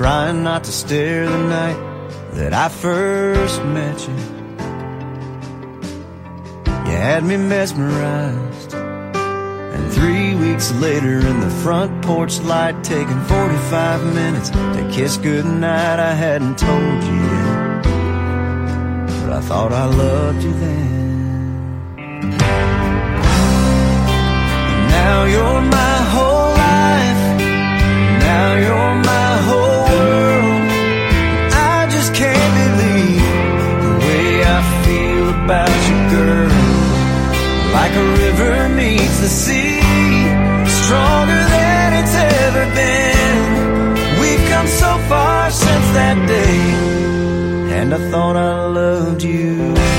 trying not to stare the night that I first met you. You had me mesmerized. And three weeks later, in the front porch light, taking 45 minutes to kiss goodnight, I hadn't told you yet. But I thought I loved you then. And now you're mine. and I thought I loved you.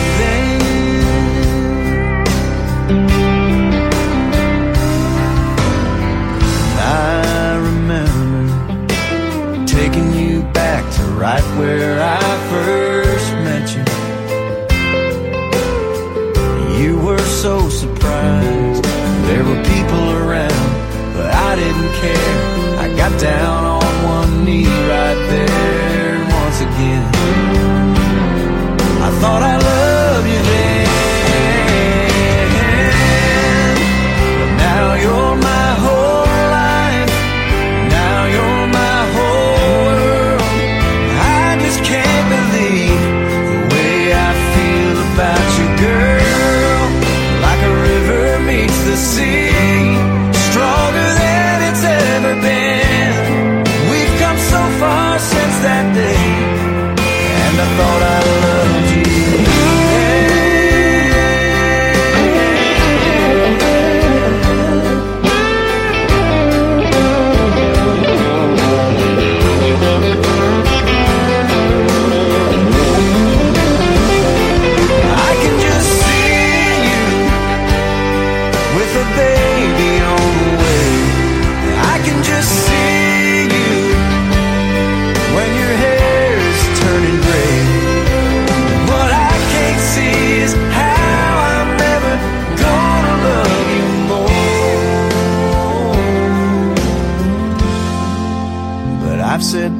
thought I loved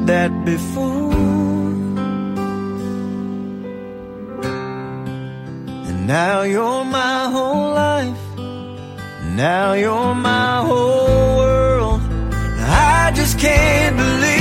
that before. And now you're my whole life. Now you're my whole world. I just can't believe.